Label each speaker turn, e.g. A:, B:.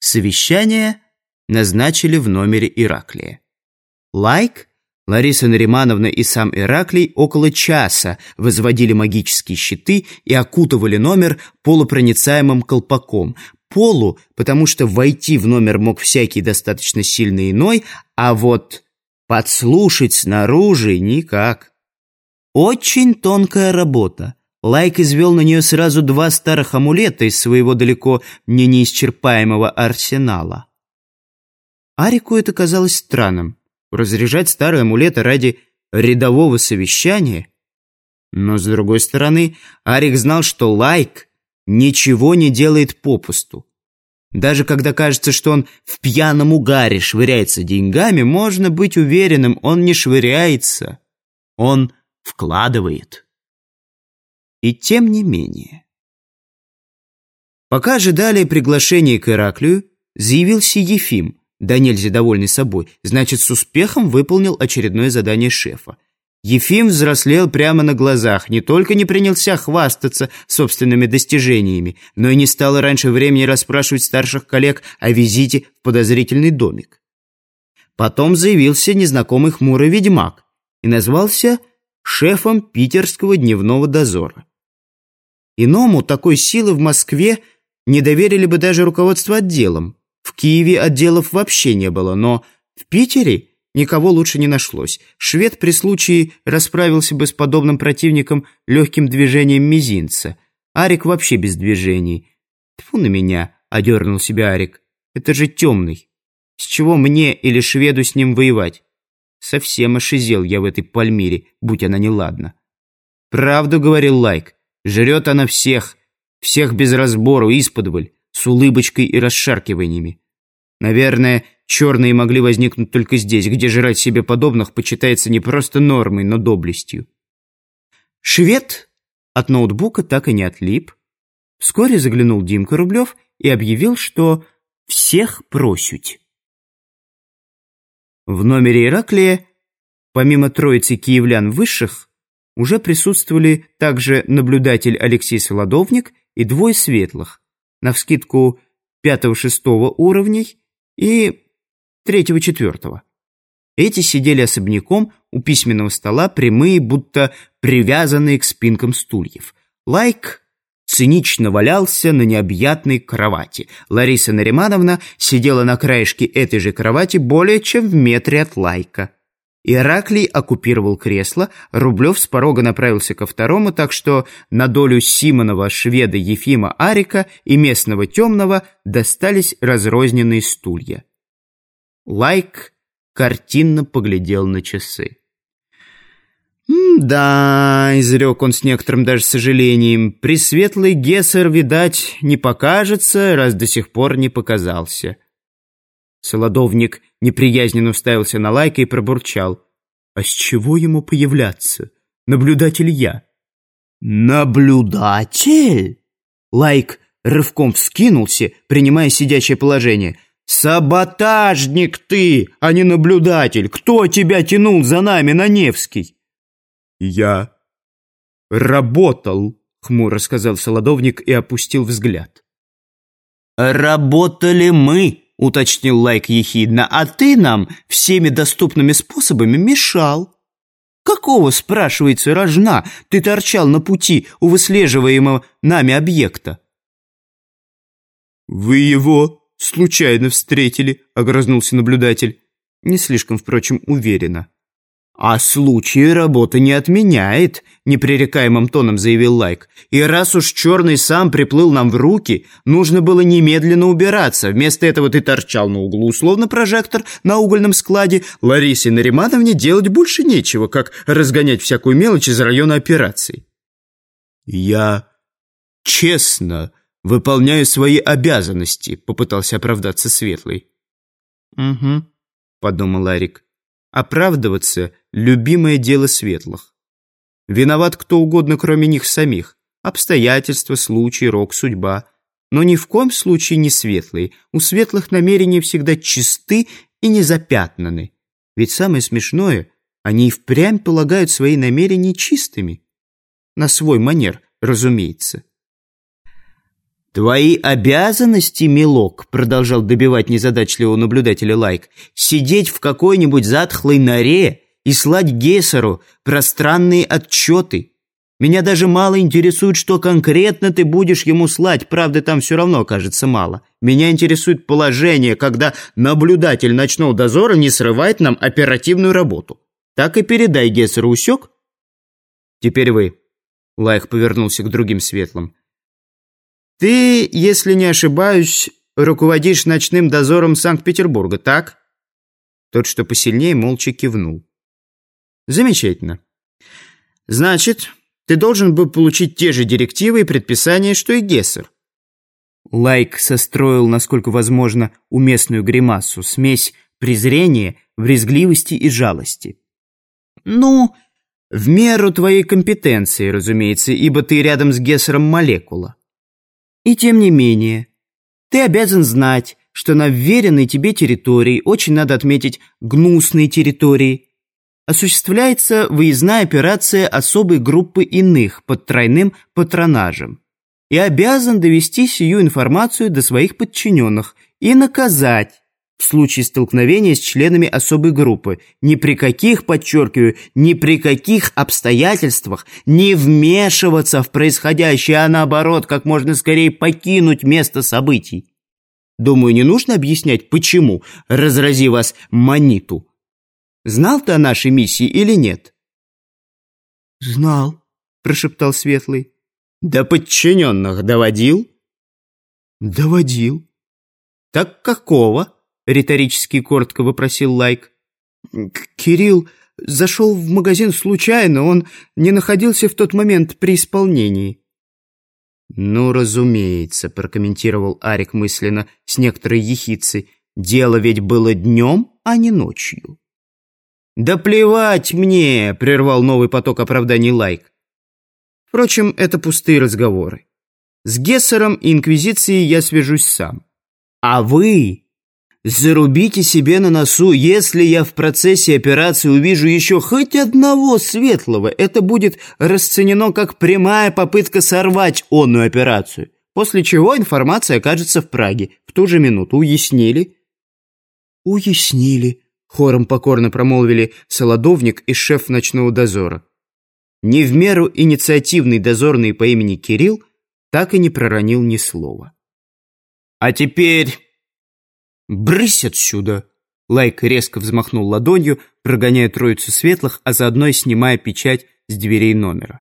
A: Совещание назначили в номере Ираклия. Лайк, Лариса Наримановна и сам Ираклий около часа возводили магические щиты и окутывали номер полупроницаемым колпаком. Полу, потому что войти в номер мог всякий достаточно сильный иной, а вот подслушать снаружи никак. Очень тонкая работа. Лайк извел на нее сразу два старых амулета из своего далеко не неисчерпаемого арсенала. Арику это казалось странным. Разряжать старые амулеты ради рядового совещания? Но, с другой стороны, Арик знал, что Лайк ничего не делает попусту. Даже когда кажется, что он в пьяном угаре швыряется деньгами, можно быть уверенным, он не швыряется, он вкладывает. И тем не менее. Пока ожидали приглашения к Ираклию, заявился Ефим, да нельзя довольный собой, значит, с успехом выполнил очередное задание шефа. Ефим взрослел прямо на глазах, не только не принялся хвастаться собственными достижениями, но и не стал раньше времени расспрашивать старших коллег о визите в подозрительный домик. Потом заявился незнакомый хмурый ведьмак и назвался шефом питерского дневного дозора. Иному такой силы в Москве не доверили бы даже руководство отделом. В Киеве отделов вообще не было, но в Питере никого лучше не нашлось. Швед при случае расправился бы с подобным противником легким движением мизинца. Арик вообще без движений. Тьфу на меня, одернул себя Арик. Это же темный. С чего мне или шведу с ним воевать? Совсем ошизел я в этой Пальмире, будь она неладна. Правду говорил Лайк. Жрет она всех, всех без разбору, исподволь, с улыбочкой и расшаркиваниями. Наверное, черные могли возникнуть только здесь, где жрать себе подобных почитается не просто нормой, но доблестью. Швед от ноутбука так и не отлип. Вскоре заглянул Димка Рублев и объявил, что всех просють. В номере Ираклия, помимо троицы киевлян высших, уже присутствовали также наблюдатель Алексей Солодовник и двое светлых, навскидку пятого-шестого уровней и третьего-четвертого. Эти сидели особняком у письменного стола, прямые, будто привязанные к спинкам стульев. Лайк цинично валялся на необъятной кровати. Лариса Наримановна сидела на краешке этой же кровати более чем в метре от Лайка. Ираклий оккупировал кресло, Рублев с порога направился ко второму, так что на долю Симонова, шведа Ефима Арика и местного темного достались разрозненные стулья. Лайк картинно поглядел на часы. «Да», — изрек он с некоторым даже сожалением, «пресветлый Гессер, видать, не покажется, раз до сих пор не показался». Солодовник неприязненно уставился на Лайка и пробурчал. «А с чего ему появляться? Наблюдатель я». «Наблюдатель?» Лайк рывком вскинулся, принимая сидячее положение. «Саботажник ты, а не наблюдатель! Кто тебя тянул за нами на Невский?»
B: «Я работал», — хмуро сказал Солодовник и опустил взгляд.
A: «Работали мы», — уточнил Лайк ехидно, «а ты нам всеми доступными способами мешал». «Какого, спрашивается, рожна ты торчал на пути у выслеживаемого нами объекта?»
B: «Вы его случайно встретили», — огрызнулся наблюдатель. Не слишком, впрочем, уверенно.
A: «А случай работы не отменяет», — непререкаемым тоном заявил Лайк. «И раз уж Черный сам приплыл нам в руки, нужно было немедленно убираться. Вместо этого ты торчал на углу, словно прожектор на угольном складе. Ларисе Наримановне делать больше нечего, как разгонять всякую мелочь из района операций».
B: «Я честно выполняю свои обязанности», — попытался оправдаться Светлый.
A: «Угу», — подумал Ларик. Оправдываться — любимое дело светлых. Виноват кто угодно, кроме них самих. Обстоятельства, случай, рок, судьба. Но ни в коем случае не светлые. У светлых намерения всегда чисты и не запятнаны. Ведь самое смешное, они и впрямь полагают свои намерения чистыми. На свой манер, разумеется. «Твои обязанности, милок», — продолжал добивать незадачливого наблюдателя Лайк, «сидеть в какой-нибудь затхлой норе и слать Гессеру пространные отчеты. Меня даже мало интересует, что конкретно ты будешь ему слать, правда, там все равно кажется мало. Меня интересует положение, когда наблюдатель ночного дозора не срывает нам оперативную работу. Так и передай Гессеру усек. Теперь вы. Лайх повернулся к другим светлым. Ты, если не ошибаюсь, руководишь ночным дозором Санкт-Петербурга, так? Тот, что посильнее, молча кивнул. Замечательно. Значит, ты должен был получить те же директивы и предписания, что и Гессер. Лайк состроил, насколько возможно, уместную гримасу, смесь презрения, брезгливости и жалости. «Ну, в меру твоей компетенции, разумеется, ибо ты рядом с Гессером молекула. И тем не менее, ты обязан знать, что на вверенной тебе территории, очень надо отметить гнусные территории, осуществляется выездная операция особой группы иных под тройным патронажем и обязан довести сию информацию до своих подчиненных и наказать в случае столкновения с членами особой группы. Ни при каких, подчеркиваю, ни при каких обстоятельствах не вмешиваться в происходящее, а наоборот, как можно скорее покинуть место событий. Думаю, не нужно объяснять, почему, разрази вас маниту, Знал ты о нашей миссии или нет?»
B: «Знал», — прошептал Светлый.
A: «До подчиненных доводил?»
B: «Доводил».
A: «Так какого?» — риторически коротко вопросил Лайк.
B: «Кирилл зашел в магазин случайно, он не находился в тот момент при исполнении».
A: «Ну, разумеется», — прокомментировал Арик мысленно с некоторой ехидцей. «Дело ведь было днем, а не ночью». «Да плевать мне!» – прервал новый поток оправданий Лайк. Впрочем, это пустые разговоры. С Гессером и Инквизицией я свяжусь сам. А вы зарубите себе на носу, если я в процессе операции увижу еще хоть одного светлого, это будет расценено как прямая попытка сорвать онную операцию, после чего информация окажется в Праге. В ту же минуту уяснили?
B: Уяснили,
A: Хором покорно промолвили Солодовник и шеф ночного дозора. Не в меру инициативный дозорный по имени Кирилл так и не проронил ни слова. «А теперь... брысь отсюда!» Лайк резко взмахнул ладонью, прогоняя троицу светлых, а заодно и снимая печать с дверей номера.